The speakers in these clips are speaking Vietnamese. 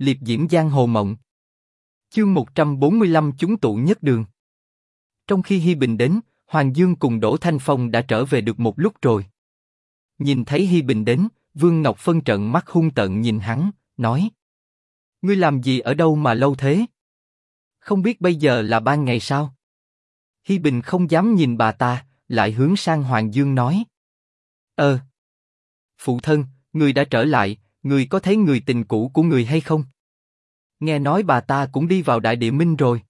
liệp diễm giang hồ mộng. Chương 145 chúng tụ nhất đường. Trong khi Hi Bình đến, Hoàng Dương cùng Đỗ Thanh Phong đã trở về được một lúc rồi. Nhìn thấy Hi Bình đến, Vương Ngọc Phân trận mắt hung tợn nhìn hắn, nói: Ngươi làm gì ở đâu mà lâu thế? Không biết bây giờ là ban ngày sao? Hi Bình không dám nhìn bà ta, lại hướng sang Hoàng Dương nói: Ờ, phụ thân, người đã trở lại, người có thấy người tình cũ của người hay không? Nghe nói bà ta cũng đi vào Đại Địa Minh rồi.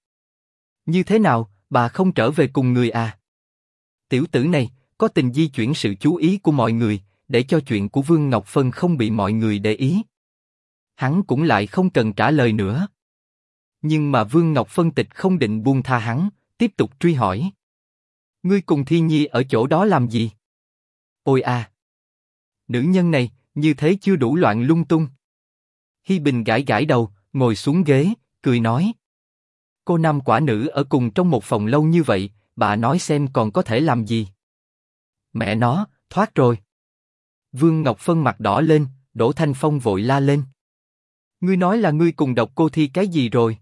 Như thế nào, bà không trở về cùng người à? Tiểu tử này có tình di chuyển sự chú ý của mọi người, để cho chuyện của Vương Ngọc Phân không bị mọi người để ý. Hắn cũng lại không cần trả lời nữa. Nhưng mà Vương Ngọc Phân tịch không định buông tha hắn, tiếp tục truy hỏi. Ngươi cùng Thi Nhi ở chỗ đó làm gì? Ôi à! Nữ nhân này, như thế chưa đủ loạn lung tung. Hi Bình gãi gãi đầu, ngồi xuống ghế, cười nói. Cô nam quả nữ ở cùng trong một phòng lâu như vậy, bà nói xem còn có thể làm gì. Mẹ nó, thoát rồi. Vương Ngọc Phân mặt đỏ lên, Đỗ Thanh Phong vội la lên. Ngươi nói là ngươi cùng độc cô thi cái gì rồi?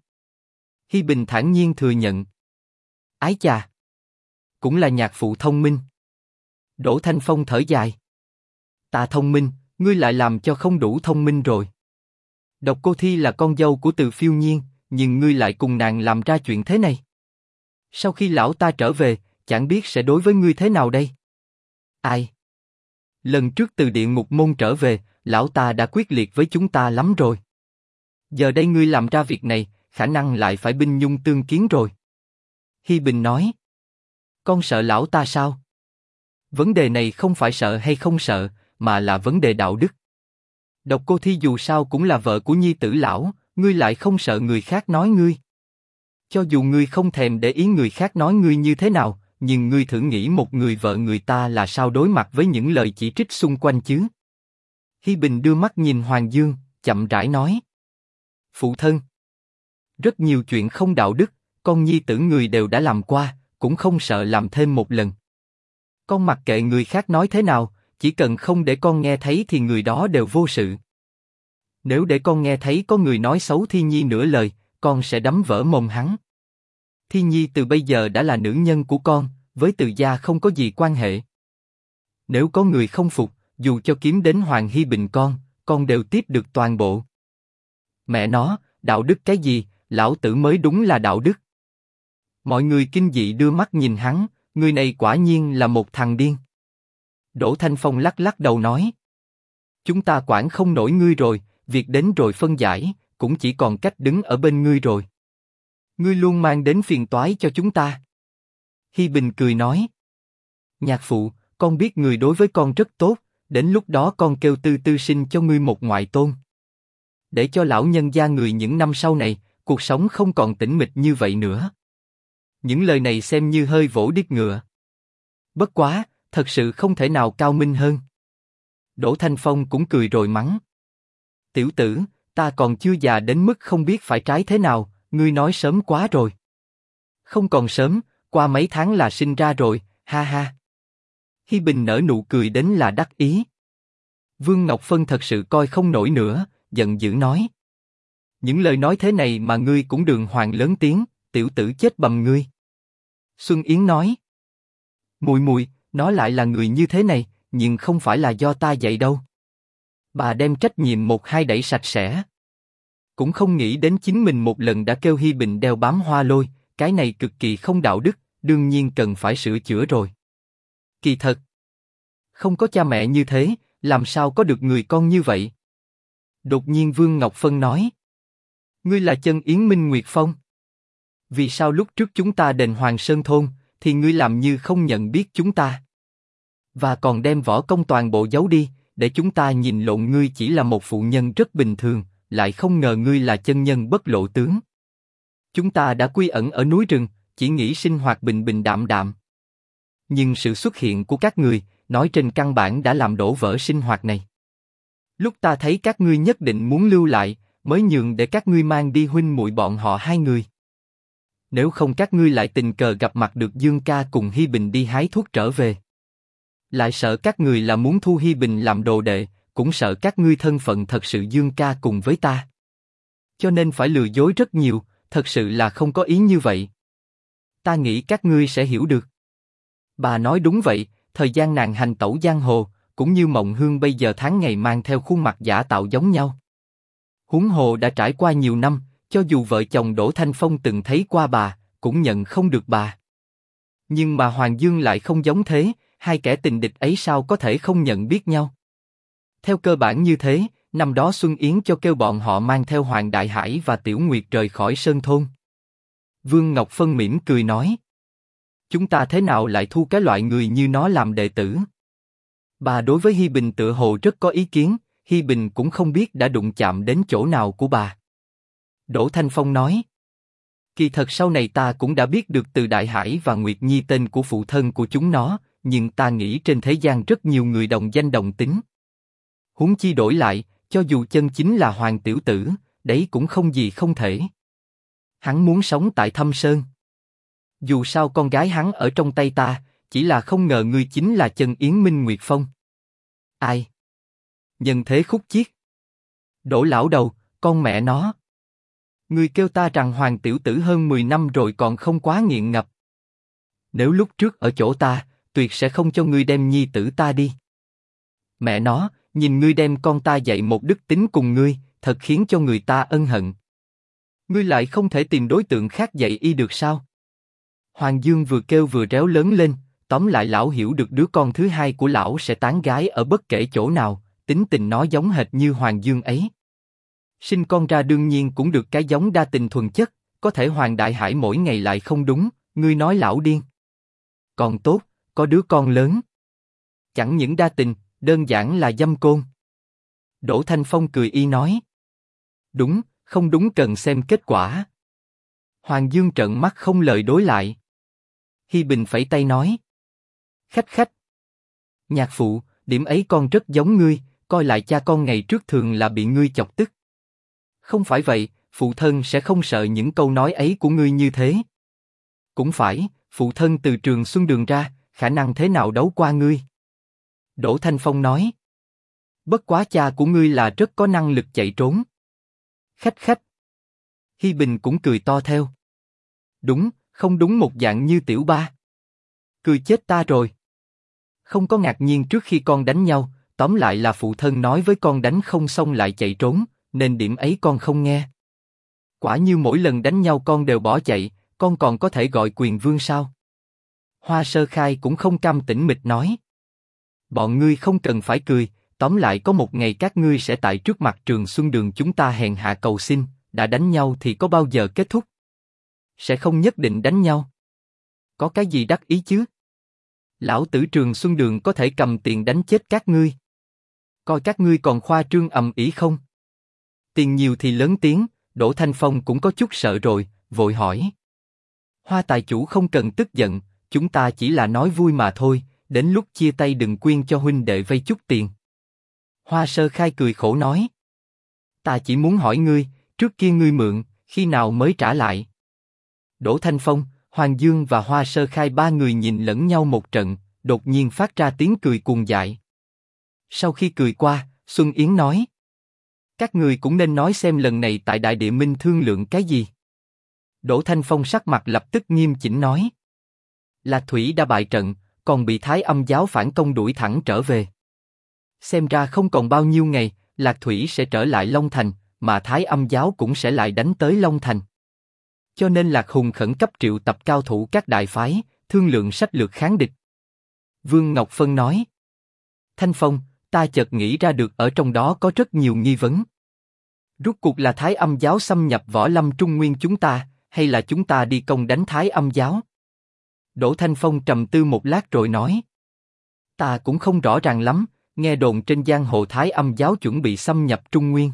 Hi Bình thản nhiên thừa nhận. Ái chà, cũng là nhạc phụ thông minh. Đỗ Thanh Phong thở dài. Ta thông minh, ngươi lại làm cho không đủ thông minh rồi. Độc cô thi là con dâu của Từ Phiêu Nhiên, nhưng ngươi lại cùng nàng làm ra chuyện thế này. Sau khi lão ta trở về, chẳng biết sẽ đối với ngươi thế nào đây. Ai? Lần trước từ địa ngục môn trở về, lão ta đã quyết liệt với chúng ta lắm rồi. Giờ đây ngươi làm ra việc này, khả năng lại phải binh nhung tương kiến rồi. Hi Bình nói. Con sợ lão ta sao? Vấn đề này không phải sợ hay không sợ, mà là vấn đề đạo đức. Độc cô thi dù sao cũng là vợ của nhi tử lão, ngươi lại không sợ người khác nói ngươi. Cho dù ngươi không thèm để ý người khác nói ngươi như thế nào, nhưng ngươi thử nghĩ một người vợ người ta là sao đối mặt với những lời chỉ trích xung quanh chứ? Hi Bình đưa mắt nhìn Hoàng Dương, chậm rãi nói: Phụ thân, rất nhiều chuyện không đạo đức, con nhi tử người đều đã làm qua, cũng không sợ làm thêm một lần. Con mặc kệ người khác nói thế nào, chỉ cần không để con nghe thấy thì người đó đều vô sự. Nếu để con nghe thấy có người nói xấu Thi Nhi nửa lời, con sẽ đấm vỡ mồm hắn. Thi Nhi từ bây giờ đã là nữ nhân của con, với Từ gia không có gì quan hệ. Nếu có người không phục, dù cho kiếm đến Hoàng Hy Bình con, con đều tiếp được toàn bộ. Mẹ nó, đạo đức cái gì, lão tử mới đúng là đạo đức. Mọi người kinh dị đưa mắt nhìn hắn, người này quả nhiên là một thằng điên. Đỗ Thanh Phong lắc lắc đầu nói, chúng ta quản không nổi ngươi rồi, việc đến rồi phân giải, cũng chỉ còn cách đứng ở bên ngươi rồi. Ngươi luôn mang đến phiền toái cho chúng ta. Hi Bình cười nói, nhạc phụ, con biết người đối với con rất tốt, đến lúc đó con kêu tư tư sinh cho ngươi một ngoại tôn. Để cho lão nhân gia người những năm sau này, cuộc sống không còn tĩnh mịch như vậy nữa. Những lời này xem như hơi vỗ đít ngựa. Bất quá, thật sự không thể nào cao minh hơn. Đỗ Thanh Phong cũng cười rồi mắng. Tiểu tử, ta còn chưa già đến mức không biết phải trái thế nào, ngươi nói sớm quá rồi. Không còn sớm, qua mấy tháng là sinh ra rồi, ha ha. Hi Bình nở nụ cười đến là đắc ý. Vương Ngọc Phân thật sự coi không nổi nữa, giận dữ nói. Những lời nói thế này mà ngươi cũng đường hoàng lớn tiếng, tiểu tử chết bầm ngươi. Xuân Yến nói. Mùi mùi, nó lại là người như thế này, nhưng không phải là do ta dạy đâu. Bà đem trách nhiệm một hai đẩy sạch sẽ. Cũng không nghĩ đến chính mình một lần đã kêu Hi Bình đeo bám hoa lôi, cái này cực kỳ không đạo đức, đương nhiên cần phải sửa chữa rồi. Kỳ thật, không có cha mẹ như thế, làm sao có được người con như vậy? Đột nhiên Vương Ngọc Phân nói, ngươi là chân Yến Minh Nguyệt Phong. Vì sao lúc trước chúng ta đền Hoàng Sơn thôn, thì ngươi làm như không nhận biết chúng ta? Và còn đem võ công toàn bộ giấu đi, để chúng ta nhìn lộn ngươi chỉ là một phụ nhân rất bình thường, lại không ngờ ngươi là chân nhân bất lộ tướng. Chúng ta đã quy ẩn ở núi rừng, chỉ nghĩ sinh hoạt bình bình đạm đạm. Nhưng sự xuất hiện của các người, nói trên căn bản đã làm đổ vỡ sinh hoạt này. Lúc ta thấy các ngươi nhất định muốn lưu lại, mới nhường để các ngươi mang đi huynh muội bọn họ hai người. Nếu không các ngươi lại tình cờ gặp mặt được Dương Ca cùng Hi Bình đi hái thuốc trở về. Lại sợ các người là muốn thu Hi Bình làm đồ đệ, cũng sợ các ngươi thân phận thật sự Dương Ca cùng với ta. Cho nên phải lừa dối rất nhiều, thật sự là không có ý như vậy. Ta nghĩ các ngươi sẽ hiểu được. Bà nói đúng vậy, thời gian nàng hành tẩu giang hồ, cũng như mộng hương bây giờ tháng ngày mang theo khuôn mặt giả tạo giống nhau. Huống hồ đã trải qua nhiều năm, cho dù vợ chồng Đỗ Thanh Phong từng thấy qua bà, cũng nhận không được bà. Nhưng mà Hoàng Dương lại không giống thế, hai kẻ tình địch ấy sao có thể không nhận biết nhau? Theo cơ bản như thế, năm đó Xuân Yến cho kêu bọn họ mang theo Hoàng Đại Hải và Tiểu Nguyệt rời khỏi Sơn Thôn. Vương Ngọc Phân mỉm cười nói. Chúng ta thế nào lại thu cái loại người như nó làm đệ tử? Bà đối với Hi Bình tự hồ rất có ý kiến, Hi Bình cũng không biết đã đụng chạm đến chỗ nào của bà. Đỗ Thanh Phong nói. Kỳ thật sau này ta cũng đã biết được từ Đại Hải và Nguyệt Nhi tên của phụ thân của chúng nó, nhưng ta nghĩ trên thế gian rất nhiều người đồng danh đồng tính. Huống chi đổi lại, cho dù chân chính là hoàng tiểu tử, đấy cũng không gì không thể. Hắn muốn sống tại Thâm Sơn. Dù sao con gái hắn ở trong tay ta, chỉ là không ngờ ngươi chính là chân Yến Minh Nguyệt Phong. Ai? Nhân thế khúc chiết. Đổ lão đầu, con mẹ nó. Ngươi kêu ta rằng hoàng tiểu tử hơn 10 năm rồi còn không quá nghiện ngập. Nếu lúc trước ở chỗ ta, tuyệt sẽ không cho ngươi đem nhi tử ta đi. Mẹ nó, nhìn ngươi đem con ta dạy một đức tính cùng ngươi, thật khiến cho người ta ân hận. Ngươi lại không thể tìm đối tượng khác dạy y được sao? Hoàng Dương vừa kêu vừa réo lớn lên, tóm lại lão hiểu được đứa con thứ hai của lão sẽ tán gái ở bất kể chỗ nào, tính tình nó giống hệt như Hoàng Dương ấy. Sinh con ra đương nhiên cũng được cái giống đa tình thuần chất, có thể Hoàng Đại Hải mỗi ngày lại không đúng, ngươi nói lão điên. Còn tốt, có đứa con lớn. Chẳng những đa tình, đơn giản là dâm côn. Đỗ Thanh Phong cười y nói. Đúng, không đúng cần xem kết quả. Hoàng Dương trợn mắt không lời đối lại. Hi Bình phẩy tay nói. Khách khách. Nhạc phụ, điểm ấy con rất giống ngươi, coi lại cha con ngày trước thường là bị ngươi chọc tức. Không phải vậy, phụ thân sẽ không sợ những câu nói ấy của ngươi như thế. Cũng phải, phụ thân từ trường xuân đường ra, khả năng thế nào đấu qua ngươi. Đỗ Thanh Phong nói. Bất quá cha của ngươi là rất có năng lực chạy trốn. Khách khách. Hi Bình cũng cười to theo. Đúng, không đúng một dạng như tiểu ba. Cười chết ta rồi. Không có ngạc nhiên trước khi con đánh nhau, tóm lại là phụ thân nói với con đánh không xong lại chạy trốn, nên điểm ấy con không nghe. Quả như mỗi lần đánh nhau con đều bỏ chạy, con còn có thể gọi quyền vương sao? Hoa Sơ Khai cũng không cam tĩnh mịch nói. Bọn ngươi không cần phải cười, tóm lại có một ngày các ngươi sẽ tại trước mặt trường xuân đường chúng ta hèn hạ cầu xin, đã đánh nhau thì có bao giờ kết thúc? Sẽ không nhất định đánh nhau. Có cái gì đắc ý chứ? Lão tử trường xuân đường có thể cầm tiền đánh chết các ngươi. Coi các ngươi còn khoa trương ầm ĩ không? Tiền nhiều thì lớn tiếng, Đỗ Thanh Phong cũng có chút sợ rồi, vội hỏi. Hoa tài chủ không cần tức giận, chúng ta chỉ là nói vui mà thôi, đến lúc chia tay đừng quyên cho huynh đệ vay chút tiền. Hoa sơ khai cười khổ nói. Ta chỉ muốn hỏi ngươi, trước kia ngươi mượn, khi nào mới trả lại? Đỗ Thanh Phong, Hoàng Dương và Hoa sơ khai ba người nhìn lẫn nhau một trận, đột nhiên phát ra tiếng cười cuồng dại. Sau khi cười qua, Xuân Yến nói. Các người cũng nên nói xem lần này tại Đại Địa Minh thương lượng cái gì. Đỗ Thanh Phong sắc mặt lập tức nghiêm chỉnh nói. Lạc Thủy đã bại trận, còn bị Thái Âm giáo phản công đuổi thẳng trở về. Xem ra không còn bao nhiêu ngày, Lạc Thủy sẽ trở lại Long Thành, mà Thái Âm giáo cũng sẽ lại đánh tới Long Thành. Cho nên Lạc Hùng khẩn cấp triệu tập cao thủ các đại phái, thương lượng sách lược kháng địch. Vương Ngọc Phân nói. Thanh Phong, ta chợt nghĩ ra được ở trong đó có rất nhiều nghi vấn. Rút cuộc là Thái Âm giáo xâm nhập võ lâm Trung Nguyên chúng ta, hay là chúng ta đi công đánh Thái Âm giáo? Đỗ Thanh Phong trầm tư một lát rồi nói. Ta cũng không rõ ràng lắm, nghe đồn trên giang hồ Thái âm giáo chuẩn bị xâm nhập Trung Nguyên.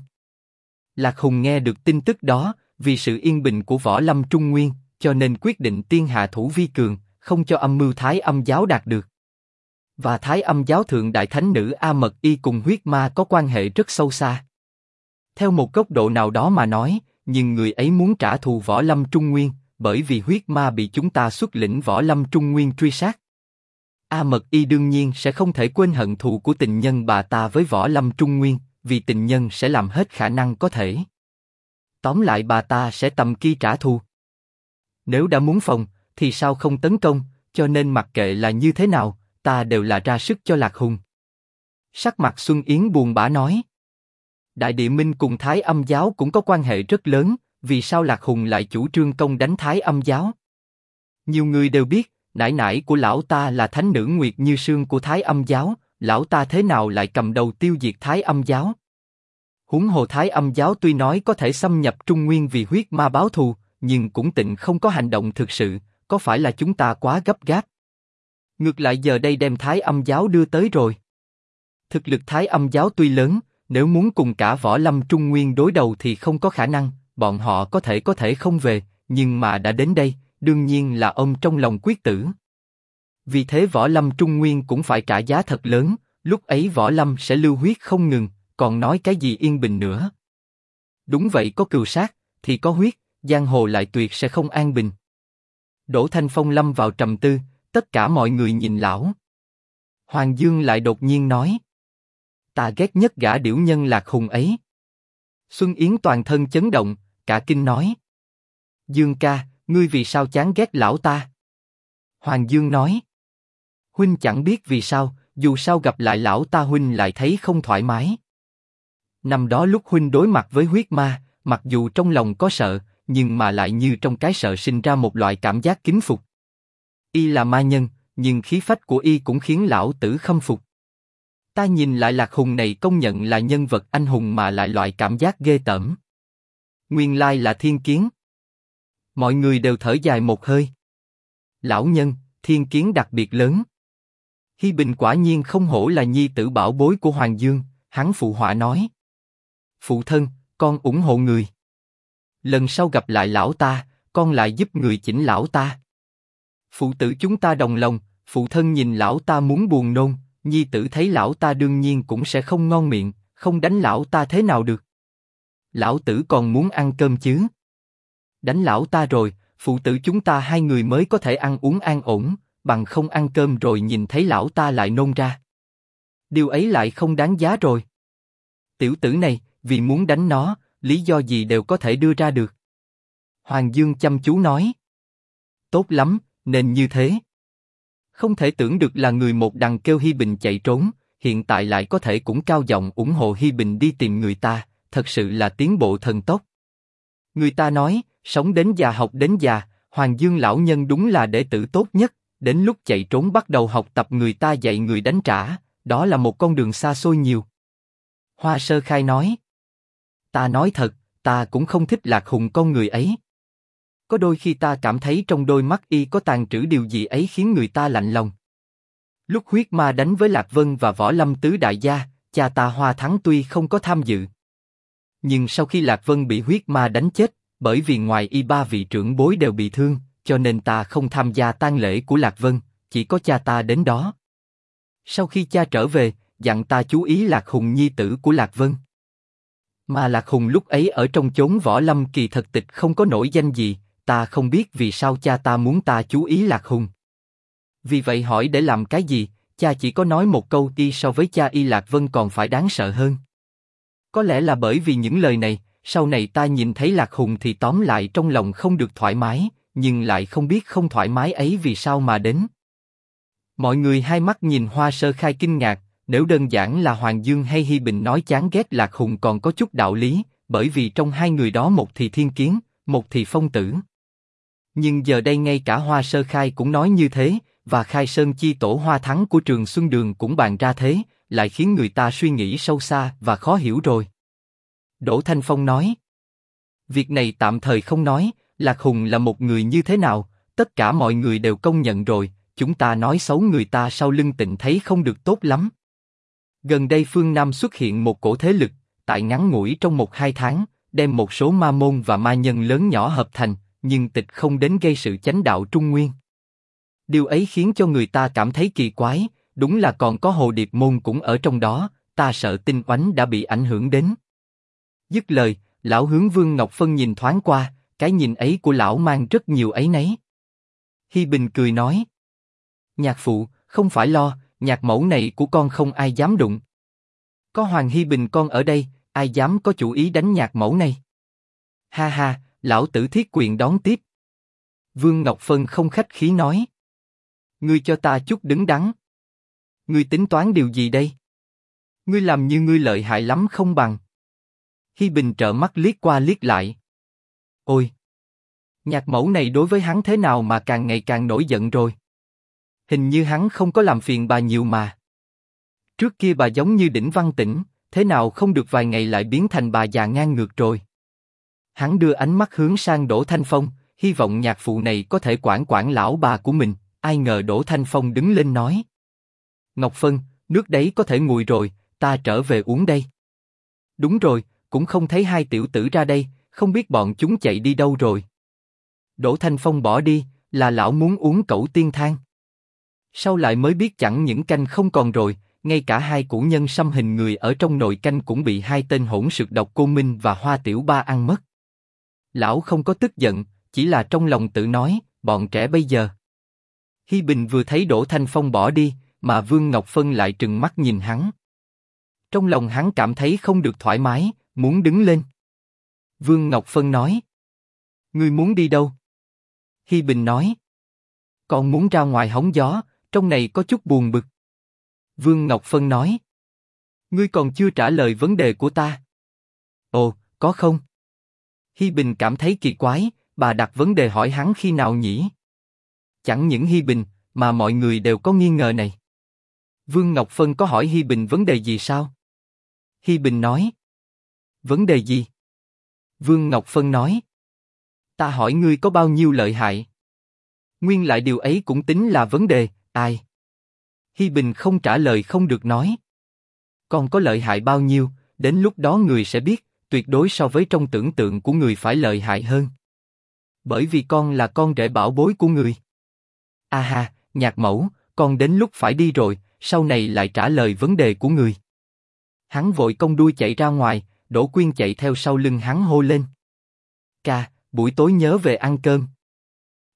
Lạc Hùng nghe được tin tức đó, vì sự yên bình của võ lâm Trung Nguyên, cho nên quyết định tiên hạ thủ vi cường, không cho âm mưu Thái âm giáo đạt được. Và Thái âm giáo thượng đại thánh nữ A Mật Y cùng huyết ma có quan hệ rất sâu xa. Theo một góc độ nào đó mà nói, nhưng người ấy muốn trả thù võ lâm Trung Nguyên, bởi vì huyết ma bị chúng ta xuất lĩnh võ lâm trung nguyên truy sát. A Mật Y đương nhiên sẽ không thể quên hận thù của tình nhân bà ta với võ lâm trung nguyên, vì tình nhân sẽ làm hết khả năng có thể. tóm lại bà ta sẽ tầm kia trả thù. Nếu đã muốn phòng, thì sao không tấn công, cho nên mặc kệ là như thế nào, ta đều là ra sức cho Lạc Hùng. Sắc mặt Xuân Yến buồn bã nói. Đại địa minh cùng Thái âm giáo cũng có quan hệ rất lớn, vì sao Lạc Hùng lại chủ trương công đánh Thái âm giáo? Nhiều người đều biết, nãi nãi của lão ta là thánh nữ Nguyệt Như Sương của Thái âm giáo, lão ta thế nào lại cầm đầu tiêu diệt Thái âm giáo? húng hồ Thái âm giáo tuy nói có thể xâm nhập Trung Nguyên vì huyết ma báo thù, nhưng cũng tịnh không có hành động thực sự, có phải là chúng ta quá gấp gáp? Ngược lại giờ đây đem Thái âm giáo đưa tới rồi. Thực lực Thái âm giáo tuy lớn, nếu muốn cùng cả võ lâm Trung Nguyên đối đầu thì không có khả năng, bọn họ có thể có thể không về, nhưng mà đã đến đây, đương nhiên là ông trong lòng quyết tử. Vì thế võ lâm Trung Nguyên cũng phải trả giá thật lớn, lúc ấy võ lâm sẽ lưu huyết không ngừng, còn nói cái gì yên bình nữa. Đúng vậy có cừu sát, thì có huyết, giang hồ lại tuyệt sẽ không an bình. Đỗ Thanh Phong lâm vào trầm tư, tất cả mọi người nhìn lão. Hoàng Dương lại đột nhiên nói. Ta ghét nhất gã điểu nhân lạc hùng ấy. Xuân Yến toàn thân chấn động, cả kinh nói. Dương ca, ngươi vì sao chán ghét lão ta? Hoàng Dương nói. Huynh chẳng biết vì sao, dù sao gặp lại lão ta huynh lại thấy không thoải mái. Năm đó lúc huynh đối mặt với huyết ma, mặc dù trong lòng có sợ, nhưng mà lại như trong cái sợ sinh ra một loại cảm giác kính phục. Y là ma nhân, nhưng khí phách của y cũng khiến lão tử khâm phục. Ta nhìn lại lạc hùng này công nhận là nhân vật anh hùng mà lại loại cảm giác ghê tởm. Nguyên lai là thiên kiến. Mọi người đều thở dài một hơi. Lão nhân, thiên kiến đặc biệt lớn. Hi Bình quả nhiên không hổ là nhi tử bảo bối của Hoàng Dương, hắn phụ họa nói. Phụ thân, con ủng hộ người. Lần sau gặp lại lão ta, con lại giúp người chỉnh lão ta. Phụ tử chúng ta đồng lòng, phụ thân nhìn lão ta muốn buồn nôn, nhi tử thấy lão ta đương nhiên cũng sẽ không ngon miệng, không đánh lão ta thế nào được. Lão tử còn muốn ăn cơm chứ. Đánh lão ta rồi, phụ tử chúng ta hai người mới có thể ăn uống an ổn, bằng không ăn cơm rồi nhìn thấy lão ta lại nôn ra. Điều ấy lại không đáng giá rồi. Tiểu tử này, vì muốn đánh nó, lý do gì đều có thể đưa ra được. Hoàng Dương chăm chú nói. Tốt lắm, nên như thế. Không thể tưởng được là người một đằng kêu Hi Bình chạy trốn, hiện tại lại có thể cũng cao giọng ủng hộ Hi Bình đi tìm người ta, thật sự là tiến bộ thần tốc. Người ta nói, sống đến già học đến già, Hoàng Dương lão nhân đúng là đệ tử tốt nhất, đến lúc chạy trốn bắt đầu học tập người ta dạy người đánh trả, đó là một con đường xa xôi nhiều. Hoa Sơ Khai nói, ta nói thật, ta cũng không thích lạc hùng con người ấy. Có đôi khi ta cảm thấy trong đôi mắt y có tàn trữ điều gì ấy khiến người ta lạnh lòng. Lúc huyết ma đánh với Lạc Vân và Võ Lâm Tứ Đại Gia, cha ta Hoa Thắng tuy không có tham dự. Nhưng sau khi Lạc Vân bị huyết ma đánh chết, bởi vì ngoài y ba vị trưởng bối đều bị thương, cho nên ta không tham gia tang lễ của Lạc Vân, chỉ có cha ta đến đó. Sau khi cha trở về, dặn ta chú ý Lạc Hùng nhi tử của Lạc Vân. Mà Lạc Hùng lúc ấy ở trong chốn võ lâm kỳ thật tịch không có nổi danh gì, ta không biết vì sao cha ta muốn ta chú ý Lạc Hùng. Vì vậy hỏi để làm cái gì, cha chỉ có nói một câu y so với cha y Lạc Vân còn phải đáng sợ hơn. Có lẽ là bởi vì những lời này, sau này ta nhìn thấy Lạc Hùng thì tóm lại trong lòng không được thoải mái, nhưng lại không biết không thoải mái ấy vì sao mà đến. Mọi người hai mắt nhìn Hoa Sơ Khai kinh ngạc, nếu đơn giản là Hoàng Dương hay Hi Bình nói chán ghét Lạc Hùng còn có chút đạo lý, bởi vì trong hai người đó một thì thiên kiến, một thì phong tử. Nhưng giờ đây ngay cả Hoa Sơ Khai cũng nói như thế, và Khai Sơn Chi Tổ Hoa Thắng của Trường Xuân Đường cũng bàn ra thế, lại khiến người ta suy nghĩ sâu xa và khó hiểu rồi. Đỗ Thanh Phong nói, việc này tạm thời không nói, Lạc Hùng là một người như thế nào, tất cả mọi người đều công nhận rồi, chúng ta nói xấu người ta sau lưng tịnh thấy không được tốt lắm. Gần đây phương Nam xuất hiện một cổ thế lực, tại ngắn ngủi trong một hai tháng, đem một số ma môn và ma nhân lớn nhỏ hợp thành, nhưng tịch không đến gây sự chánh đạo trung nguyên. Điều ấy khiến cho người ta cảm thấy kỳ quái, đúng là còn có hồ điệp môn cũng ở trong đó, ta sợ tinh oánh đã bị ảnh hưởng đến. Dứt lời, lão hướng Vương Ngọc Phân nhìn thoáng qua, cái nhìn ấy của lão mang rất nhiều ấy nấy. Hi Bình cười nói, nhạc phụ, không phải lo, nhạc mẫu này của con không ai dám đụng. Có Hoàng Hi Bình con ở đây, ai dám có chủ ý đánh nhạc mẫu này? Ha ha, lão tử thiết quyền đón tiếp. Vương Ngọc Phân không khách khí nói. Ngươi cho ta chút đứng đắn. Ngươi tính toán điều gì đây? Ngươi làm như ngươi lợi hại lắm không bằng. Hi Bình trợ mắt liếc qua liếc lại. Ôi! Nhạc mẫu này đối với hắn thế nào mà càng ngày càng nổi giận rồi. Hình như hắn không có làm phiền bà nhiều mà. Trước kia bà giống như đỉnh văn tĩnh, thế nào không được vài ngày lại biến thành bà già ngang ngược rồi. Hắn đưa ánh mắt hướng sang Đỗ Thanh Phong, hy vọng nhạc phụ này có thể quản quản lão bà của mình. Ai ngờ Đỗ Thanh Phong đứng lên nói: Ngọc Phân, nước đấy có thể nguội rồi, ta trở về uống đây. Đúng rồi, cũng không thấy hai tiểu tử ra đây, không biết bọn chúng chạy đi đâu rồi. Đỗ Thanh Phong bỏ đi, là lão muốn uống cẩu tiên thang. Sau lại mới biết chẳng những canh không còn rồi, ngay cả hai củ nhân xăm hình người ở trong nồi canh cũng bị hai tên hỗn sực độc cô Minh và Hoa Tiểu Ba ăn mất. Lão không có tức giận, chỉ là trong lòng tự nói, bọn trẻ bây giờ. Hi Bình vừa thấy Đỗ Thanh Phong bỏ đi, mà Vương Ngọc Phân lại trừng mắt nhìn hắn. Trong lòng hắn cảm thấy không được thoải mái, muốn đứng lên. Vương Ngọc Phân nói. Ngươi muốn đi đâu? Hi Bình nói. Còn muốn ra ngoài hóng gió, trong này có chút buồn bực. Vương Ngọc Phân nói. Ngươi còn chưa trả lời vấn đề của ta. Ồ, có không? Hi Bình cảm thấy kỳ quái, bà đặt vấn đề hỏi hắn khi nào nhỉ? Chẳng những Hi Bình, mà mọi người đều có nghi ngờ này. Vương Ngọc Phân có hỏi Hi Bình vấn đề gì sao? Hi Bình nói. Vấn đề gì? Vương Ngọc Phân nói. Ta hỏi ngươi có bao nhiêu lợi hại? Nguyên lại điều ấy cũng tính là vấn đề, ai? Hi Bình không trả lời không được nói. Còn có lợi hại bao nhiêu, đến lúc đó người sẽ biết, tuyệt đối so với trong tưởng tượng của người phải lợi hại hơn. Bởi vì con là con rể bảo bối của người. A ha, nhạc mẫu, con đến lúc phải đi rồi, sau này lại trả lời vấn đề của người. Hắn vội công đuôi chạy ra ngoài, Đỗ Quyên chạy theo sau lưng hắn hô lên. Ca, buổi tối nhớ về ăn cơm.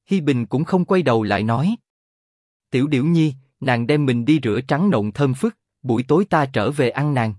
Hi Bình cũng không quay đầu lại nói. Tiểu Điểu Nhi, nàng đem mình đi rửa trắng nộn thơm phức, buổi tối ta trở về ăn nàng.